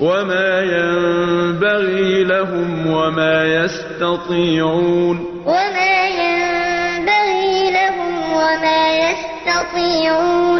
وَمَا يَنبَغِي لَهُمْ وَمَا يَسْتَطِيعُونَ وَمَا يَنبَغِي لَهُمْ وَمَا يَسْتَطِيعُونَ